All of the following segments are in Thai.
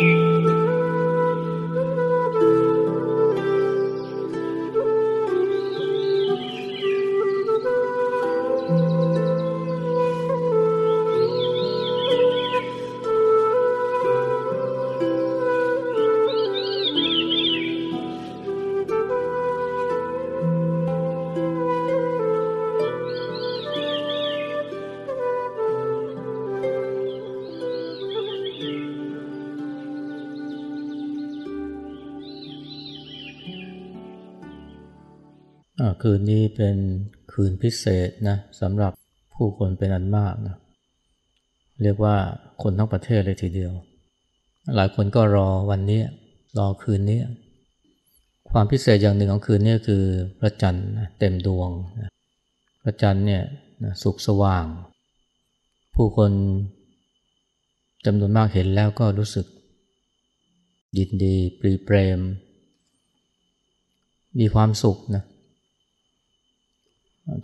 คื นนี้เป็นคืนพิเศษนะสำหรับผู้คนเป็นอันมากนะเรียกว่าคนทั้งประเทศเลยทีเดียว หลายคนก็รอวันนี้รอคืนนี้ความพิเศษอย่างหนึ่งของคืนนี้คือพระจันทร์เต็มดวง พระจันทร์เนี่ยสุกสว่าง ผู้คนจำนวนมากเห็นแล้วก็รู้สึก ยินดีปรีเปรม มีความสุขนะ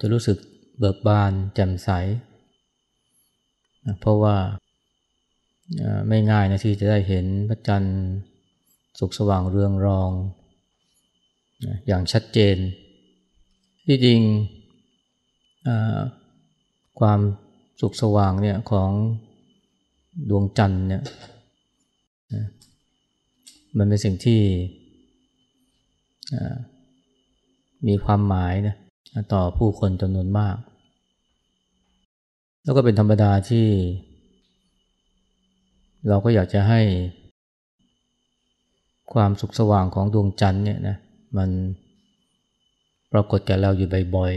จะรู้สึกเบิกบานแจ่มใสเพราะว่าไม่ง่ายนะที่จะได้เห็นพระจันทร์สุกสว่างเรืองรองอย่างชัดเจน ที่จริงความสุขสว่างเนี่ยของดวงจันทร์เนี่ยมันเป็นสิ่งที่มีความหมายนะ ต่อผู้คนจำนวนมาก แล้วก็เป็นธรรมดาที่ เราก็อยากจะให้ ความสุขสว่างของดวงจันทร์เนี่ยนะมันปรากฏแก่เราอยู่บ่อย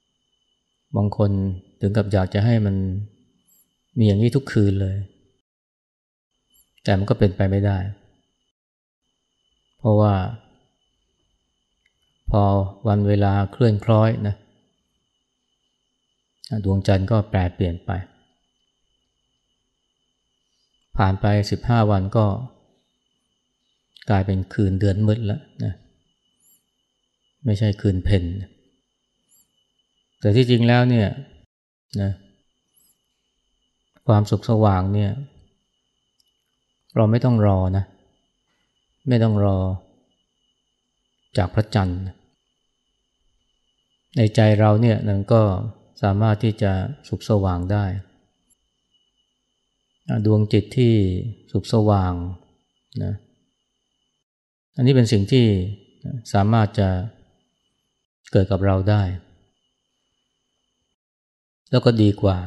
ๆ บางคนถึงกับอยากจะให้มันมีอย่างนี้ทุกคืนเลย แต่มันก็เป็นไปไม่ได้ เพราะว่า พอวันเวลาเคลื่อนคล้อยนะดวงจันทร์ก็แปรเปลี่ยนไป ผ่านไปสิบห้าวันก็ กลายเป็นคืนเดือนมืดแล้วนะไม่ใช่คืนเพ็ญแต่ที่จริงแล้วเนี่ยนะความสุขสว่างเนี่ย เราไม่ต้องรอนะ ไม่ต้องรอจากพระจันทร์ ในใจเราเนี่ยนันก็สามารถที่จะสุขสว่างได้ ดวงจิตที่สุขสว่างนะอันนี้เป็นสิ่งที่สามารถจะเกิดกับเราได้ แล้วก็ดีกว่า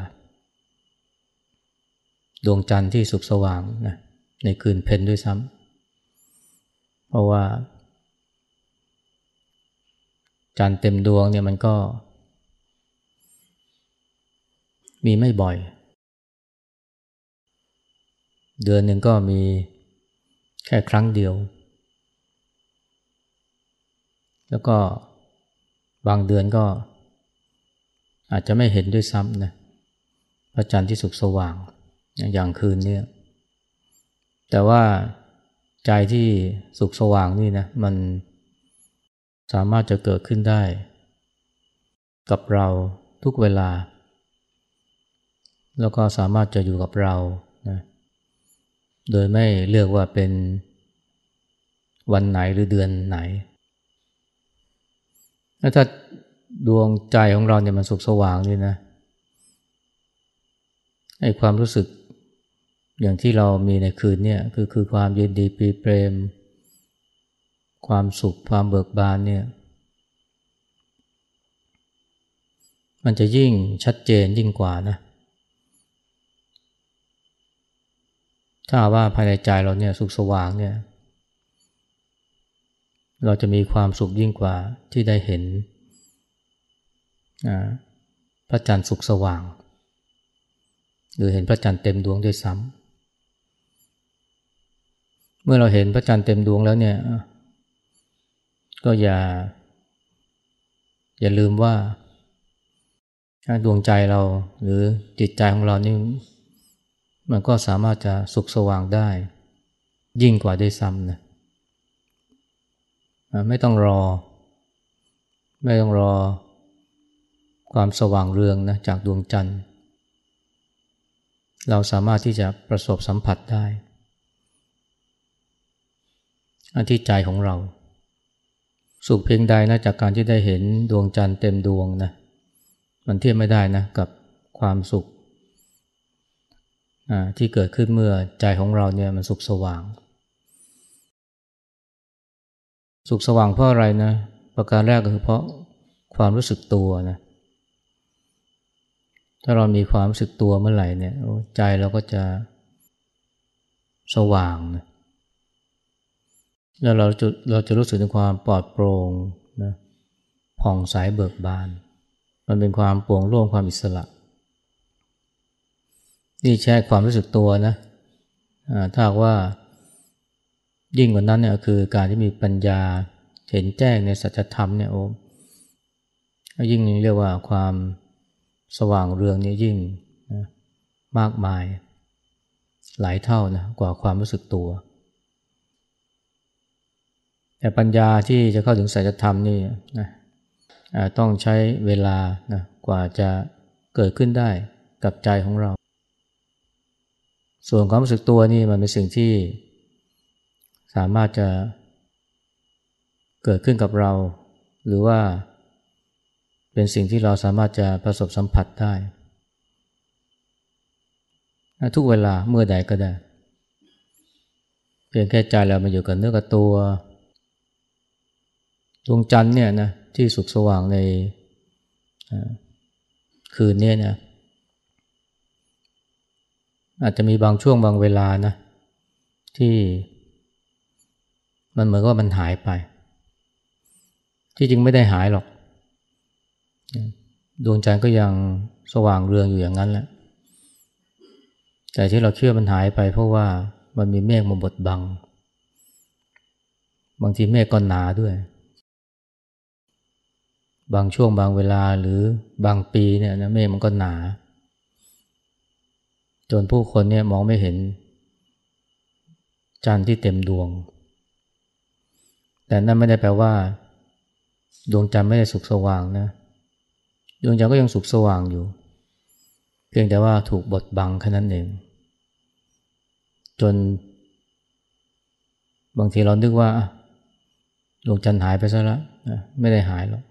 ดวงจันทร์ที่สุขสว่างนะในคืนเพ็ญด้วยซ้ำเพราะว่า จันเต็มดวงเนี่ยมันก็ มีไม่บ่อย เดือนหนึ่งก็มีแค่ครั้งเดียว แล้วก็บางเดือนก็ อาจจะไม่เห็นด้วยซ้ำนะพระจันทร์ที่สุกสว่างอย่างคืนเนี้แต่ว่าใจที่สุกสว่างนี่นะมัน สามารถจะเกิดขึ้นได้ กับเราทุกเวลา แล้วก็สามารถจะอยู่กับเรานะโดยไม่เลือกว่าเป็นวันไหนหรือเดือนไหน ถ้าดวงใจของเราเนี่ยมันสุขสว่างนี่นะไอ้ความรู้สึกอย่างที่เรามีในคืนเนี่ยคือคือความยินดีปีเปรม ความสุขความเบิกบานเนี่ย มันจะยิ่งชัดเจนยิ่งกว่านะ ถ้าว่าภายในใจเราเนี่ยสุขสว่างเนี่ย เราจะมีความสุขยิ่งกว่าที่ได้เห็นพระจันทร์สุขสว่าง หรือเห็นพระจันทร์เต็มดวงด้วยซ้ำเมื่อเราเห็นพระจันทร์เต็มดวงแล้วเนี่ย ก็อย่า อย่าลืมว่าดวงใจเราหรือจิตใจของเรานี่มันก็สามารถจะสุขสว่างได้ ยิ่งกว่าด้วยซ้ำนะไม่ต้องรอ ไม่ต้องรอ ความสว่างเรืองนะจากดวงจันทร์ เราสามารถที่จะประสบสัมผัสได้ อันที่ใจของเรา สุขเพียงใดนะจากการที่ได้เห็นดวงจันทร์เต็มดวงนะมันเทียบไม่ได้นะกับความสุขที่เกิดขึ้นเมื่อใจของเราเนี่ยมันสุขสว่าง สุขสว่างเพราะอะไรนะ ประการแรกก็คือเพราะความรู้สึกตัวนะถ้าเรามีความรู้สึกตัวเมื่อไหร่เนี่ยใจเราก็จะสว่างนะ แล้วเราจะเราจะรู้สึกถึงความปลอดโปร่งนะผ่องใสเบิกบาน มันเป็นความโปร่งโล่งความอิสระ นี่แช่ความรู้สึกตัวนะถ้าว่ายิ่งกว่านั้นเนี่ยคือการที่มีปัญญาเห็นแจ้งในสัจธรรมเนี่ยโอ้ยิ่งเรียกว่าความสว่างเรืองนี่ยิ่งนะมากมาย หลายเท่านะกว่าความรู้สึกตัว แต่ปัญญาที่จะเข้าถึงสัจธรรมนี่นะต้องใช้เวลานะกว่าจะเกิดขึ้นได้กับใจของเรา ส่วนความรู้สึกตัวนี่มันเป็นสิ่งที่สามารถจะเกิดขึ้นกับเรา หรือว่าเป็นสิ่งที่เราสามารถจะประสบสัมผัสได้ ทุกเวลาเมื่อใดก็ได้ เพียงแค่ใจเรามาอยู่กับเนื้อกับตัว ดวงจันทร์เนี่ยนะที่สุขสว่างในคืนนี้นะอาจจะมีบางช่วงบางเวลานะที่มันเหมือนว่ามันหายไป ที่จริงไม่ได้หายหรอก ดวงจันทร์ก็ยังสว่างเรืองอยู่อย่างนั้นแหละแต่ที่เราเชื่อมันหายไป เพราะว่ามันมีเมฆมาบดบัง บางทีเมฆก็หนาด้วย บางช่วงบางเวลาหรือบางปีเนี่ยนะเมฆมันก็หนา จนผู้คนเนี่ยมองไม่เห็น จันทร์ที่เต็มดวง แต่นั่นไม่ได้แปลว่า ดวงจันทร์ไม่ได้สุกสว่างนะ ดวงจันทร์ก็ยังสุกสว่างอยู่ เพียงแต่ว่าถูกบดบังแค่นั้นเอง จน บางทีเรานึกว่าดวงจันทร์หายไปซะแล้วไม่ได้หายหรอก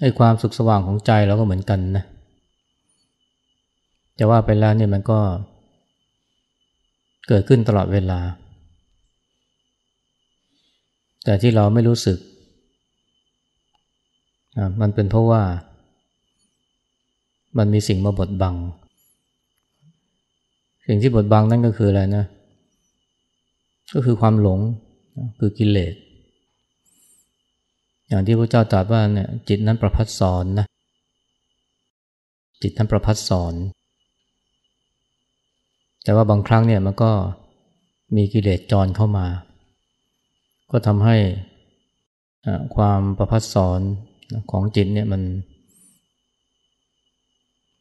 ไอ้ความสุขสว่างของใจเราก็เหมือนกันนะจะว่าไปแล้วเนี่ยมันก็เกิดขึ้นตลอดเวลา แต่ที่เราไม่รู้สึก มันเป็นเพราะว่า มันมีสิ่งมาบดบัง สิ่งที่บดบังนั่นก็คืออะไรนะ ก็คือความหลง คือกิเลส อย่างที่พระเจ้าตรัสว่าเนี่ยจิตนั้นประพัดสอนนะจิตนั้นประพัดสอน แต่ว่าบางครั้งเนี่ยมันก็มีกิเลสจรเข้ามา ก็ทำให้ความประพัดสอนของจิตเนี่ยมัน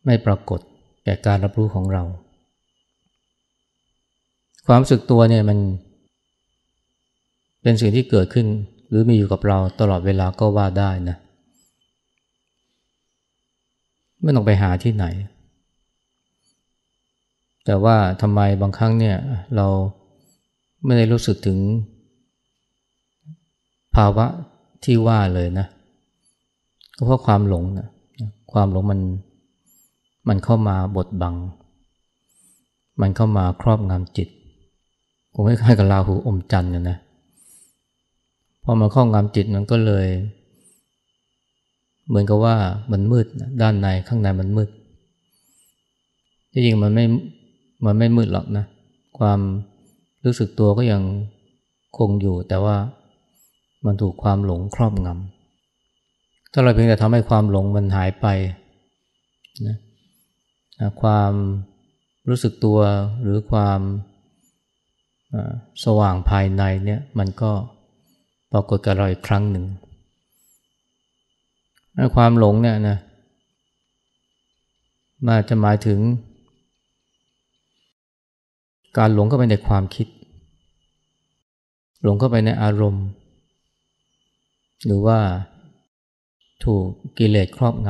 ไม่ปรากฏแก่การรับรู้ของเรา ความสึกตัวเนี่ยมันเป็นสิ่งที่เกิดขึ้น หรือมีอยู่กับเราตลอดเวลาก็ว่าได้นะไม่ต้องไปหาที่ไหน แต่ว่าทำไมบางครั้งเนี่ยเราไม่ได้รู้สึกถึง ภาวะที่ว่าเลยนะก็เพราะความหลงนะความหลงมันมันเข้ามาบดบัง มันเข้ามาครอบงำจิตคงไม่คล้ายกับลาหูอมจันทร์นะนะ พอมาครอบงำจิตมันก็เลย เหมือนกับว่ามันมืดด้านในข้างในมันมืดที่จริงมันไม่มันไม่มืดหรอกนะ ความรู้สึกตัวก็ยังคงอยู่ แต่ว่ามันถูกความหลงครอบงำถ้าเราเพียงแต่ทำให้ความหลงมันหายไปนะนะความรู้สึกตัวหรือความสว่างภายในเนี่ยมันก็ ปรากฏกับเราอีกครั้งหนึ่ง ความหลงเนี่ยนะมาจะหมายถึง การหลงเข้าไปในความคิด หลงเข้าไปในอารมณ์ หรือว่าถูกกิเลสครอบง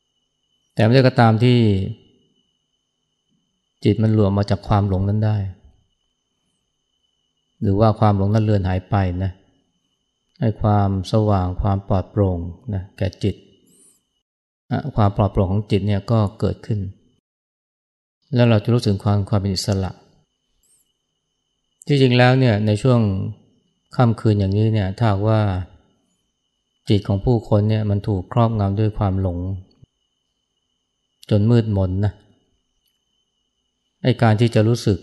ำแต่ไม่ได้ก็ตามที่จิตมันหลวมมาจากความหลงนั้นได้ หรือว่าความหลงนั้นเลือนหายไปนะ ให้ความสว่างความปลอดโปร่งนะแก่จิต ความปลอดโปร่งของจิตเนี่ยก็เกิดขึ้น แล้วเราจะรู้สึกความความเป็นอิสระ ที่จริงแล้วเนี่ยในช่วงค่ำคืนอย่างนี้เนี่ยถ้าว่าจิตของผู้คนเนี่ยมันถูกครอบงำด้วยความหลง จนมืดมนนะไอการที่จะรู้สึก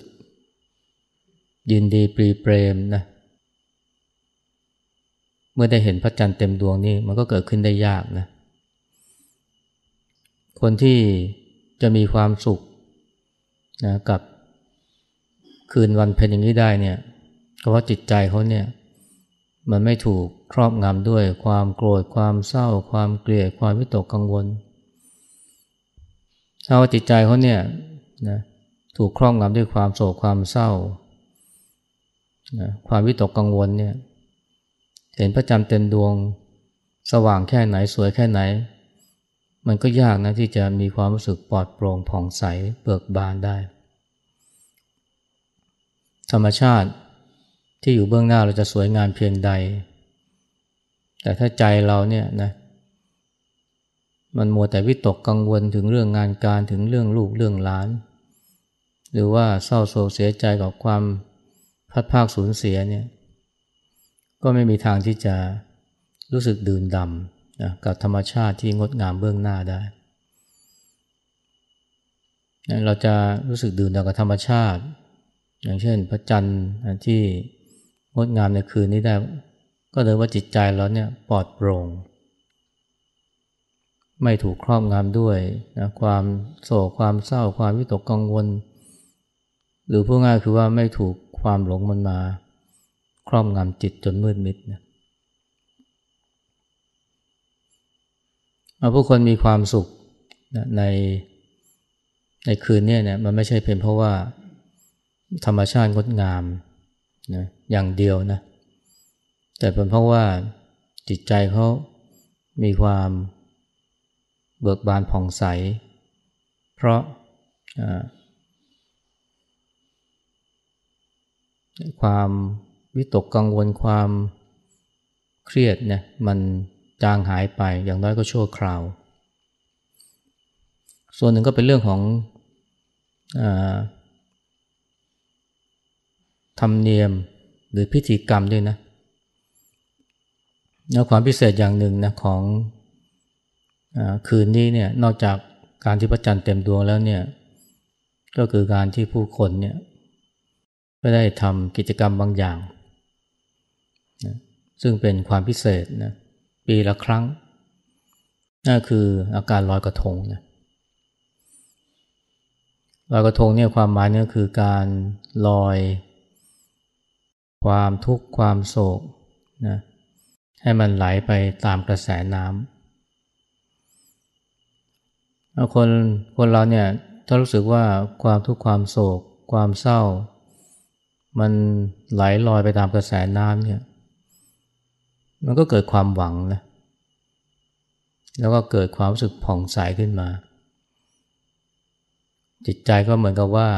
ยินดีปรีเปรมนะ เมื่อได้เห็นพระจันทร์เต็มดวงนี่มันก็เกิดขึ้นได้ยากนะคนที่จะมีความสุขนะกับคืนวันเพ็ญอย่างนี้ได้เนี่ยเพราะว่าจิตใจเขาเนี่ยมันไม่ถูกครอบงำด้วยความโกรธความเศร้า ความเกลียดความวิตกกังวลถ้าว่าจิตใจเขาเนี่ยนะถูกครอบงำด้วยความโศกความเศร้านะความวิตกกังวลเนี่ย เห็นพระจันทร์เต็มดวง สว่างแค่ไหนสวยแค่ไหน มันก็ยากนะที่จะมีความรู้สึกปลอดโปร่งผ่องใสเบิกบานได้ ธรรมชาติที่อยู่เบื้องหน้าเราจะสวยงามเพียงใด แต่ถ้าใจเราเนี่ยนะมันมัวแต่วิตกกังวลถึงเรื่องงานการถึงเรื่องลูกเรื่องหลาน หรือว่าเศร้าโศกเสียใจกับความพัดภาคสูญเสียเนี่ย ก็ไม่มีทางที่จะรู้สึกดื่นดำนะกับธรรมชาติที่งดงามเบื้องหน้าได้ เราจะรู้สึกดื่นดำกับธรรมชาติ อย่างเช่น พระจันทร์ที่งดงามในคืนนี้ได้ ก็เลยว่าจิตใจเราเนี่ยปลอดโปร่ง ไม่ถูกครอบงำด้วยนะความโศกความเศร้าความวิตกกังวล หรือพูดง่ายคือว่าไม่ถูกความหลงมันมา ครอบงำจิตจนมืดมิดนะผู้คนมีความสุขในในคืนนี้เนี่ยมันไม่ใช่เป็นเพราะว่าธรรมชาติงดงามนะอย่างเดียวนะแต่เป็นเพราะว่าจิตใจเขามีความเบิกบานผ่องใส เพราะความ วิตกกังวลความเครียดเนี่ยมันจางหายไปอย่างน้อยก็ชั่วคราว ส่วนหนึ่งก็เป็นเรื่องของอธรรมเนียมหรือพิธีกรรมด้วยนะแล้วความพิเศษอย่างหนึ่งนะของอคืนนี้เนี่ยนอกจากการที่พระจันทร์เต็มดวงแล้วเนี่ยก็คือการที่ผู้คนเนี่ยก็ได้ทำกิจกรรมบางอย่าง ซึ่งเป็นความพิเศษนะปีละครั้งนั่นคืออาการลอยกระทงนะลอยกระทงเนี่ยความหมายเนี่ยคือการลอย ความทุกข์ความโศกนะให้มันไหลไปตามกระแสน้ำคนคนเราเนี่ยถ้ารู้สึกว่าความทุกข์ความโศก ความเศร้า มันไหลลอยไปตามกระแสน้ำเนี่ย มันก็เกิดความหวังนะแล้วก็เกิดความรู้สึกผ่องใสขึ้นมา จิตใจก็เหมือนกับว่า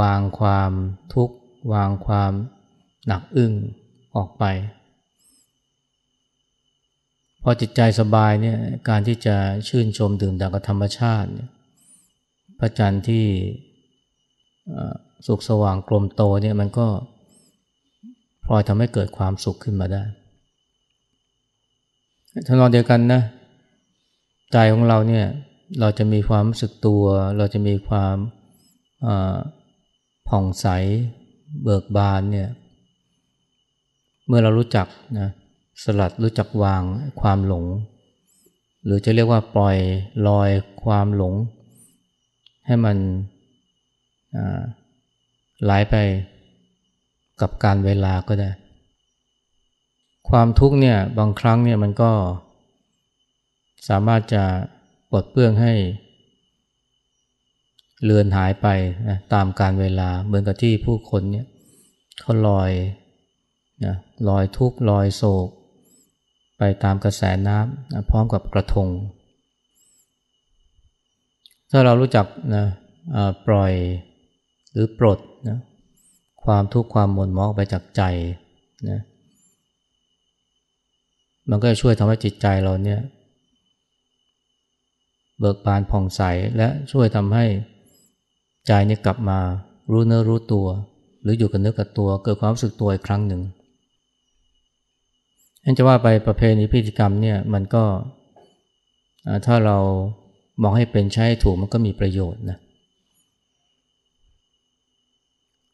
วางความทุกข์ วางความหนักอึ้งออกไป พอจิตใจสบายเนี่ยการที่จะชื่นชมดื่มด่ำกับธรรมชาติเนี่ยพระจันทร์ที่สุขสว่างกลมโตเนี่ยมันก็พลอยทำให้เกิดความสุขขึ้นมาได้ ทั้งนอนเดียวกันนะใจของเราเนี่ยเราจะมีความรู้สึกตัว เราจะมีความผ่องใสเบิกบานเนี่ยเมื่อเรารู้จักนะสลัดรู้จักวางความหลง หรือจะเรียกว่าปล่อยลอยความหลง ให้มันไหลไปกับการเวลาก็ได้ ความทุกข์เนี่ยบางครั้งเนี่ยมันก็สามารถจะปลดเปลื้องให้เลือนหายไปนะตามการเวลาเหมือนกับที่ผู้คนเนี่ยเขาลอยนะลอยทุกข์ลอยโศก ไปตามกระแสน้ำนะพร้อมกับกระทง ถ้าเรารู้จักนะปล่อยหรือปลดนะความทุกข์ความหม่นหมองไปจากใจนะ มันก็จะช่วยทำให้จิตใจเราเนี่ยเบิกบานผ่องใสและช่วยทำให้ใจนี่กลับมารู้เนื้อรู้ตัว หรืออยู่กับเนื้อกับตัว เกิดความรู้สึกตัวอีกครั้งหนึ่งนั่นจะว่าไปประเพณีพิธีกรรมเนี่ยมันก็ถ้าเรามองให้เป็นใช้ถูกมันก็มีประโยชน์นะ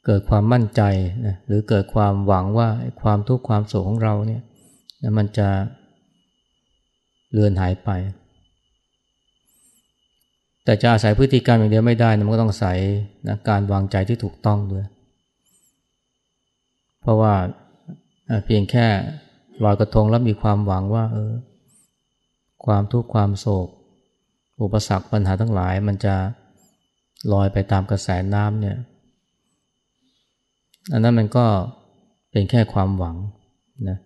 เกิดความมั่นใจนะหรือเกิดความหวังว่าความทุกข์ความโศกของเราเนี่ย มันจะเลือนหายไป แต่จะอาศัยพฤติกรรมอย่างเดียวไม่ได้นะมันก็ต้องอาศัยนะการวางใจที่ถูกต้องด้วย เพราะว่าเพียงแค่ลอยกระทงแล้วมีความหวังว่าเออความทุกข์ความโศก อุปสรรคปัญหาทั้งหลาย มันจะลอยไปตามกระแสน้ำเนี่ยอันนั้นมันก็เป็นแค่ความหวังนะ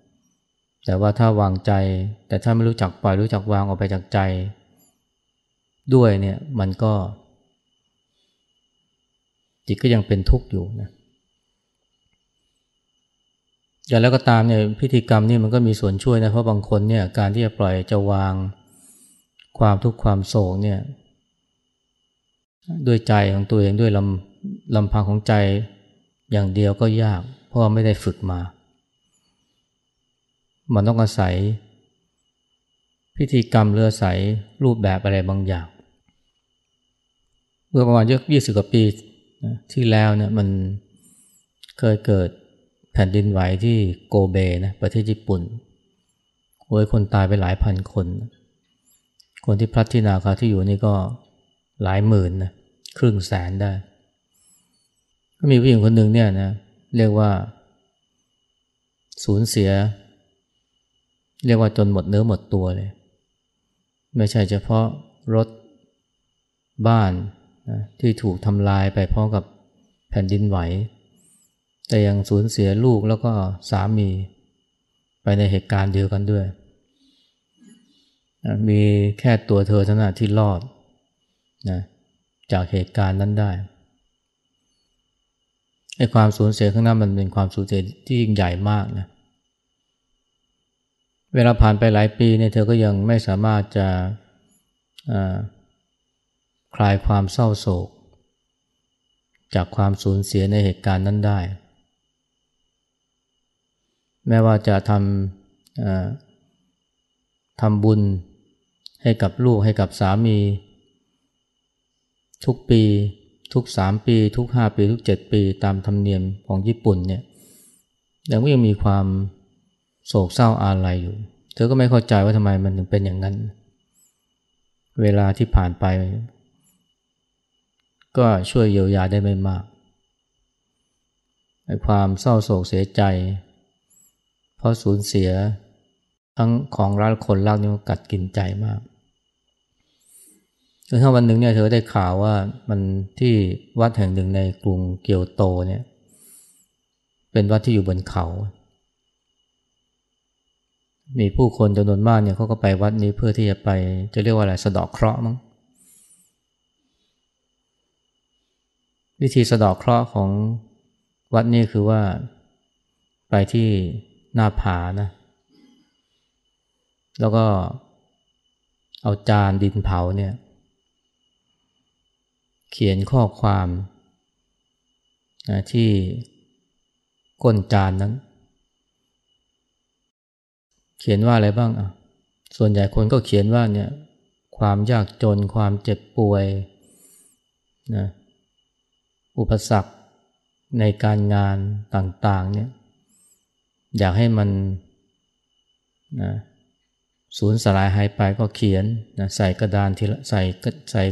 แต่ว่าถ้าวางใจ แต่ถ้าไม่รู้จักปล่อยรู้จักวางออกไปจากใจ ด้วยเนี่ยมันก็ จิตก็ยังเป็นทุกข์อยู่นะอย่างแล้วก็ตามเนี่ยพิธีกรรมนี่มันก็มีส่วนช่วยนะเพราะบางคนเนี่ยการที่จะปล่อยจะวางความทุกข์ความโศกเนี่ยด้วยใจของตัวเองด้วยลำลำพังของใจอย่างเดียวก็ยาก เพราะไม่ได้ฝึกมา มันต้องอาศัย พิธีกรรมเรือใสรูปแบบอะไรบางอย่าง เมื่อประมาณยี่สิบกว่าปีที่แล้วเนี่ยมันเคยเกิดแผ่นดินไหวที่โกเบนะประเทศญี่ปุ่นโอ้ยคนตายไปหลายพันคน คนที่พลัดที่นาคาที่อยู่นี่ก็หลายหมื่นนะครึ่งแสนได้ ก็มีผู้หญิงคนหนึ่งเนี่ยนะเรียกว่าสูญเสีย เรียกว่าจนหมดเนื้อหมดตัวเลย ไม่ใช่เฉพาะรถบ้านนะที่ถูกทำลายไปเพราะกับแผ่นดินไหว แต่ยังสูญเสียลูกแล้วก็สามีไปในเหตุการณ์เดียวกันด้วย มีแค่ตัวเธอเท่านั้นที่รอดนะจากเหตุการณ์นั้นได้ไอ้ความสูญเสียข้างหน้ามันเป็นความสูญเสียที่ยิ่งใหญ่มากนะเเวลาผ่านไปหลายปีเนี่ยเธอก็ยังไม่สามารถจะคลายความเศร้าโศก จากความสูญเสียในเหตุการณ์นั้นได้ แม้ว่าจะทำทำบุญให้กับลูกให้กับสามี ทุกปี ทุกสามปี ทุกห้าปี ทุกเจ็ดปีตามธรรมเนียมของญี่ปุ่นเนี่ยยังก็ยังมีความ โศกเศร้าอาลัยอยู่ เธอก็ไม่เข้าใจว่าทำไมมันถึงเป็นอย่างนั้น เวลาที่ผ่านไป ก็ช่วยเยียวยาได้ไม่มากไอ้ความเศร้าโศกเสียใจ เพราะสูญเสีย ทั้งของรักคนรักนี่มันกัดกินใจมากจนถ้าวันหนึ่งเนี่ยเธอได้ข่าวว่ามันที่วัดแห่งหนึ่งในกรุงเกียวโตเนี่ย เป็นวัดที่อยู่บนเขา มีผู้คนจำนวนมากเนี่ยเขาก็ไปวัดนี้เพื่อที่จะไป จะเรียกว่าอะไรสะดอกเคราะห์มั้งวิธีสะดอกเคราะห์ของวัดนี้คือว่าไปที่หน้าผานะ แล้วก็เอาจานดินเผาเนี่ย เขียนข้อความนะที่ก้นจานนั้น เขียนว่าอะไรบ้างอะส่วนใหญ่คนก็เขียนว่าเนี่ยความยากจนความเจ็บป่วยนะอุปสรรคในการงานต่างๆเนี่ยอยากให้มันนะสูญสลายหายไปก็เขียนนะใส่กระดานทีละใส่ใส่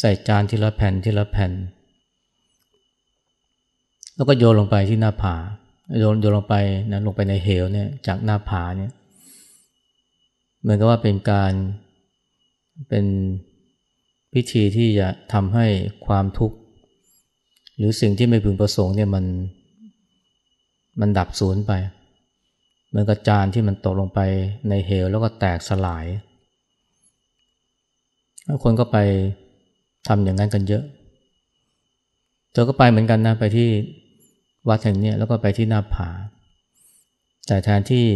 ใส่จานทีละแผ่นทีละแผ่น แล้วก็โยนลงไปที่หน้าผา โยนโยนลงไปนะลงไปในเหวเนี่ยจากหน้าผาเนี่ยเหมือนกับว่าเป็นการเป็นพิธีที่จะทำให้ความทุกข์ หรือสิ่งที่ไม่พึงประสงค์เนี่ยมันมันดับสูญไปเหมือนกับจานที่มันตกลงไปในเหวแล้วก็แตกสลาย คนก็ไปทำอย่างนั้นกันเยอะเธอก็ไปเหมือนกันนะไปที่ วัดแห่งนี้แล้วก็ไปที่หน้าผา แต่แทนที่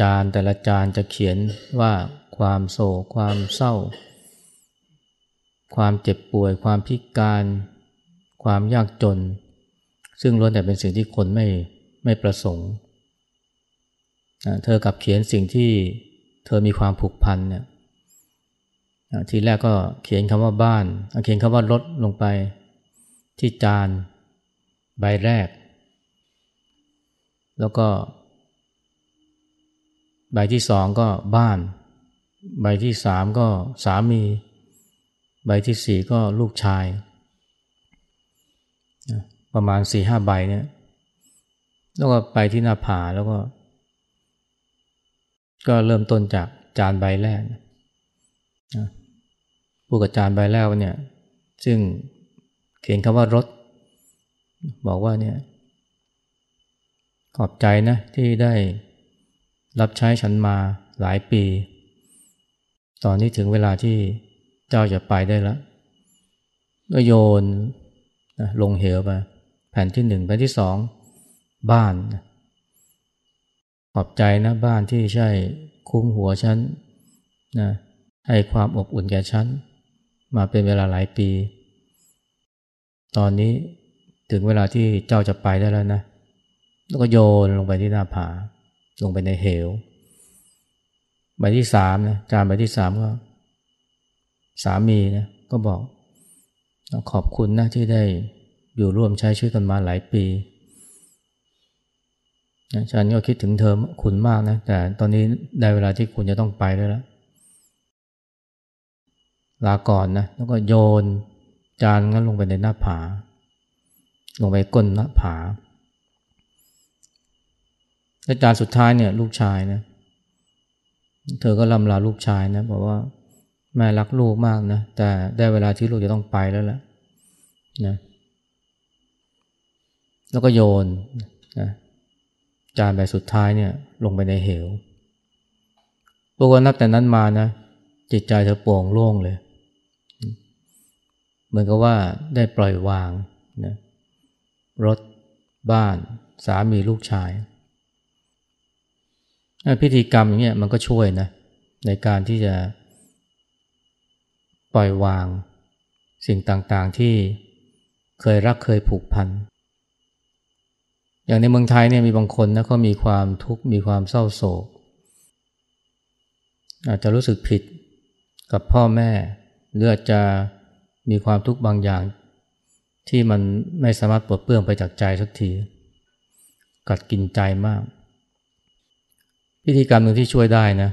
จานแต่ละจานจะเขียนว่าความโศกความเศร้า ความเจ็บป่วย ความพิการ ความยากจน ซึ่งล้วนแต่เป็นสิ่งที่คนไม่ไม่ประสงค์เธอกลับเขียนสิ่งที่เธอมีความผูกพันเนี่ยทีแรกก็เขียนคำว่าบ้าน เขียนคำว่ารถลงไปที่จานใบแรก แล้วก็ ใบที่สองก็บ้าน ใบที่สามก็สามี ใบที่สี่ก็ลูกชาย ประมาณสี่ห้าใบเนี่ย แล้วก็ไปที่หน้าผาแล้วก็ ก็เริ่มต้นจากจานใบแรกผู้กับจานใบแรกเนี่ย ซึ่งเขียนคำว่ารถ บอกว่าเนี่ย ขอบใจนะที่ได้รับใช้ฉันมาหลายปี ตอนนี้ถึงเวลาที่เจ้าจะไปได้แล้วก็โยนนะลงเหวไปแผ่นที่หนึ่งแผ่นที่สองบ้าน ขอบใจนะบ้านที่ใช่คุ้มหัวฉันนะให้ความอบอุ่นแก่ฉัน มาเป็นเวลาหลายปี ตอนนี้ถึงเวลาที่เจ้าจะไปได้แล้วนะ แล้วก็โยนลงไปที่หน้าผา ลงไปในเหว ใบที่สามนะจานใบที่สามก็ สามีนะก็บอกขอบคุณนะที่ได้อยู่ร่วมใช้ชีวิตกันมาหลายปีนะฉันก็คิดถึงเธอคุณมากนะ แต่ตอนนี้ได้เวลาที่คุณจะต้องไปแล้วละลาก่อนนะ แล้วก็โยนจานงั้นลงไปในหน้าผา ลงไปก้นหน้าผา และจานสุดท้ายเนี่ยลูกชายนะเธอก็ลำลาลูกชายนะบอกว่าแม่รักลูกมากนะแต่ได้เวลาที่ลูกจะต้องไปแล้วแหละนะแล้วก็โยนนะจานใบสุดท้ายเนี่ยลงไปในเหวปรากฏนับแต่นั้นมานะจิตใจเธอโปร่งโล่งเลย เหมือนกับว่าได้ปล่อยวางนะรถบ้านสามีลูกชาย พิธีกรรมอย่างเงี้ยมันก็ช่วยนะในการที่จะปล่อยวางสิ่งต่างๆที่เคยรักเคยผูกพัน อย่างในเมืองไทยเนี่ยมีบางคนนะเขามีความทุกข์มีความเศร้าโศก อาจจะรู้สึกผิดกับพ่อแม่หรืออาจจะมีความทุกข์บางอย่าง ที่มันไม่สามารถปลดเปลื้องไปจากใจสักที กัดกินใจมาก พิธีกรรมหนึ่งที่ช่วยได้นะ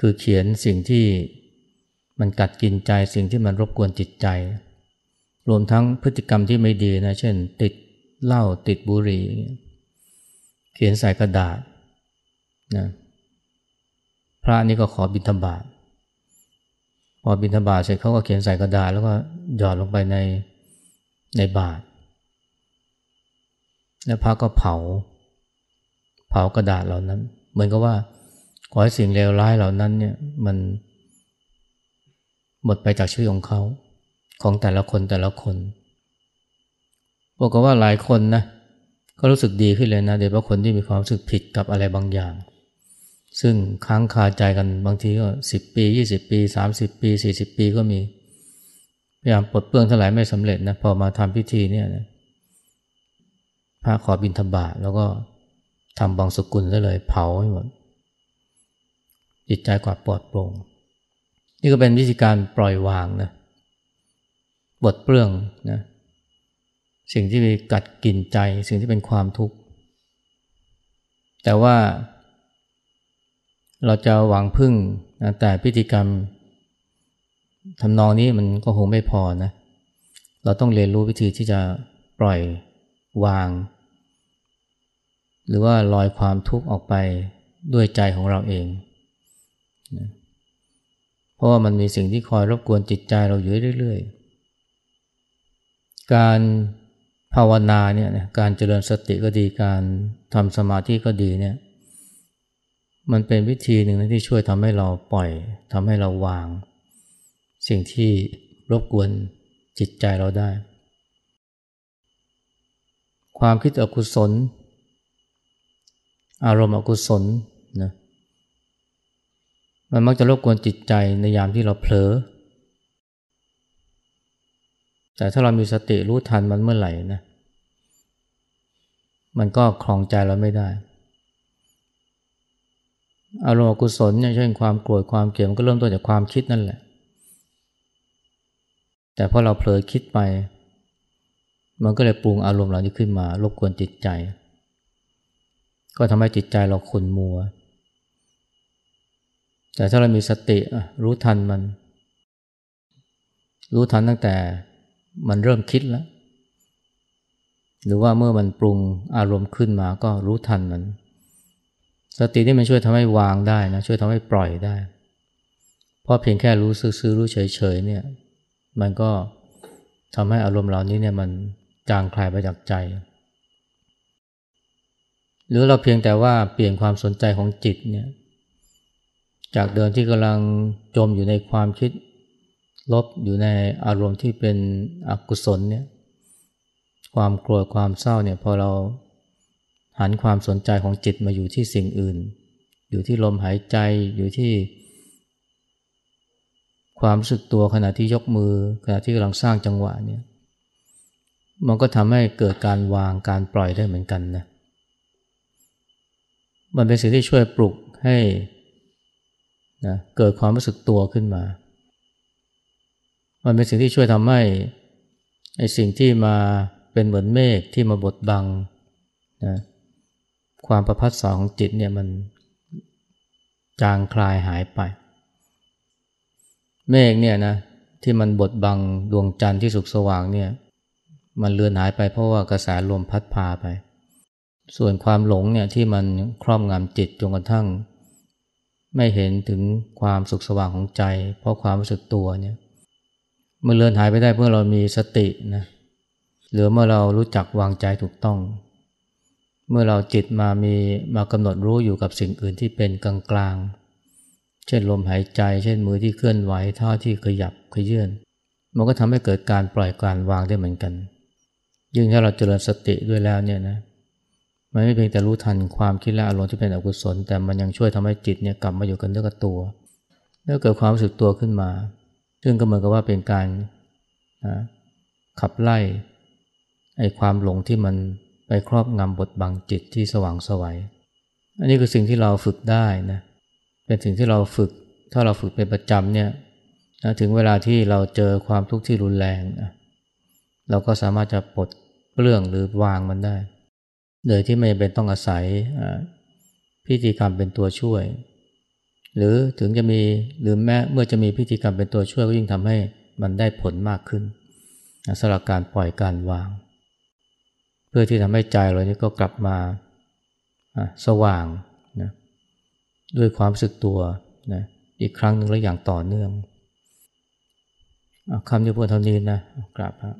คือเขียนสิ่งที่มันกัดกินใจสิ่งที่มันรบกวนจิตใจ รวมทั้งพฤติกรรมที่ไม่ดีนะ เช่น ติดเหล้าติดบุหรี่ เขียนใส่กระดาษนะพระนี่ก็ขอบิณฑบาตพอบิณฑบาตเสร็จเขาก็เขียนใส่กระดาษ แล้วก็หยอดลงไปในในบาตรแล้วพระก็เผา เผากระดาษเหล่านั้น เหมือนกับว่า ขอให้สิ่งเลวร้ายเหล่านั้นเนี่ยมันหมดไปจากชีวิตของเขา ของแต่ละคนแต่ละคนบอกว่าหลายคนนะก็รู้สึกดีขึ้นเลยนะโดยเฉพาะคนที่มีความรู้สึกผิดกับอะไรบางอย่าง ซึ่งค้างคาใจกันบางทีก็สิบปียี่สิบปีสามสิบปีสี่สิบปีก็มีพยายามปลดเปลื้องเท่าไหร่ไม่สำเร็จนะพอมาทำพิธีเนี่ยนะพระขอบิณฑบาตแล้วก็ ทำบางสกุลซะเลยเผาให้หมดจิตใจกว่าปลอดโปร่ง นี่ก็เป็นวิธีการปล่อยวางนะบทเปลืองนะสิ่งที่มีกัดกินใจ สิ่งที่เป็นความทุกข์ แต่ว่าเราจะหวังพึ่งนะแต่พิธีกรรมทำนองนี้มันก็คงไม่พอนะ เราต้องเรียนรู้วิธีที่จะปล่อยวาง หรือว่าลอยความทุกข์ออกไปด้วยใจของเราเองเพราะว่ามันมีสิ่งที่คอยรบกวนจิตใจเราอยู่เรื่อยๆ การภาวนาเนี่ยการเจริญสติก็ดีการทำสมาธิก็ดีเนี่ยมันเป็นวิธีหนึ่งที่ช่วยทำให้เราปล่อยทำให้เราวาง สิ่งที่รบกวนจิตใจเราได้ ความคิดอกุศล อารมณ์อกุศลนะมันมักจะรบกวนจิตใจในยามที่เราเผลอ แต่ถ้าเรามีสติรู้ทันมันเมื่อไหร่นะ มันก็คลองใจเราไม่ได้ อารมณ์อกุศลเนี่ยเช่นความโกรธความเกลียดมันก็เริ่มต้นจากความคิดนั่นแหละ แต่พอเราเผลอคิดไป มันก็เลยปรุงอารมณ์เหล่านี้ขึ้นมารบกวนจิตใจ ก็ทำให้จิตใจเราขุ่นมัว แต่ถ้าเรามีสติรู้ทันมัน รู้ทันตั้งแต่มันเริ่มคิดแล้ว หรือว่าเมื่อมันปรุงอารมณ์ขึ้นมาก็รู้ทันมัน สตินี่มันช่วยทำให้วางได้นะช่วยทำให้ปล่อยได้ เพราะเพียงแค่รู้ซื่อรู้เฉยๆเนี่ย มันก็ทำให้อารมณ์เหล่านี้เนี่ยมันจางคลายไปจากใจ หรือเราเพียงแต่ว่าเปลี่ยนความสนใจของจิตเนี่ยจากเดิมที่กำลังจมอยู่ในความคิดลบอยู่ในอารมณ์ที่เป็นอกุศลเนี่ยความกลัวความเศร้าเนี่ยพอเราหันความสนใจของจิตมาอยู่ที่สิ่งอื่น อยู่ที่ลมหายใจอยู่ที่ ความรู้สึกตัวขณะที่ยกมือ ขณะที่กำลังสร้างจังหวะเนี่ยมันก็ทำให้เกิดการวางการปล่อยได้เหมือนกันนะ มันเป็นสิ่งที่ช่วยปลุกให้นะเกิดความรู้สึกตัวขึ้นมา มันเป็นสิ่งที่ช่วยทำให้ไอ้สิ่งที่มาเป็นเหมือนเมฆที่มาบดบังนะความประพัดสอนของจิตเนี่ยมันจางคลายหายไป เมฆเนี่ยนะที่มันบดบังดวงจันทร์ที่สุกสว่างเนี่ยมันเลือนหายไปเพราะว่ากระแสลมพัดพาไป ส่วนความหลงเนี่ยที่มันครอบงำจิตจนกระทั่ง ไม่เห็นถึงความสุขสว่างของใจ เพราะความรู้สึกตัวเนี่ยมันเลือนหายไปได้เมื่อเรามีสตินะหรือเมื่อเรารู้จักวางใจถูกต้อง เมื่อเราจิตมามีมากำหนดรู้อยู่กับสิ่งอื่นที่เป็นกลางกลางเช่นลมหายใจ เช่นมือที่เคลื่อนไหวเท้าที่ขยับขยื่นมันก็ทำให้เกิดการปล่อยการวางได้เหมือนกัน ยิ่งถ้าเราเจริญสติด้วยแล้วเนี่ยนะ มันไม่เพียงแต่รู้ทันความคิดและอารมณ์ที่เป็นอกุศล แต่มันยังช่วยทำให้จิตเนี่ยกลับมาอยู่กันเนื้อกับตัวแล้วเกิดความรู้สึกตัวขึ้นมา ซึ่งก็เหมือนกับว่าเป็นการนะขับไล่ไอ้ความหลงที่มันไปครอบงำบทบังจิตที่สว่างสวัย อันนี้คือสิ่งที่เราฝึกได้นะ เป็นสิ่งที่เราฝึก ถ้าเราฝึกเป็นประจำเนี่ยนะถึงเวลาที่เราเจอความทุกข์ที่รุนแรงนะเราก็สามารถจะปลดเปลื้องหรือวางมันได้ โดยที่ไม่เป็นต้องอาศัยพิธีกรรมเป็นตัวช่วย หรือถึงจะมีหรือแม้เมื่อจะมีพิธีกรรมเป็นตัวช่วยก็ยิ่งทำให้มันได้ผลมากขึ้นสำหรับการปล่อยการวาง เพื่อที่ทำให้ใจเรานี้ก็กลับมาสว่างนะด้วยความรู้สึกตัวนะอีกครั้งหนึ่งและอย่างต่อเนื่องคำที่พูดเท่านี้นะกราบครับ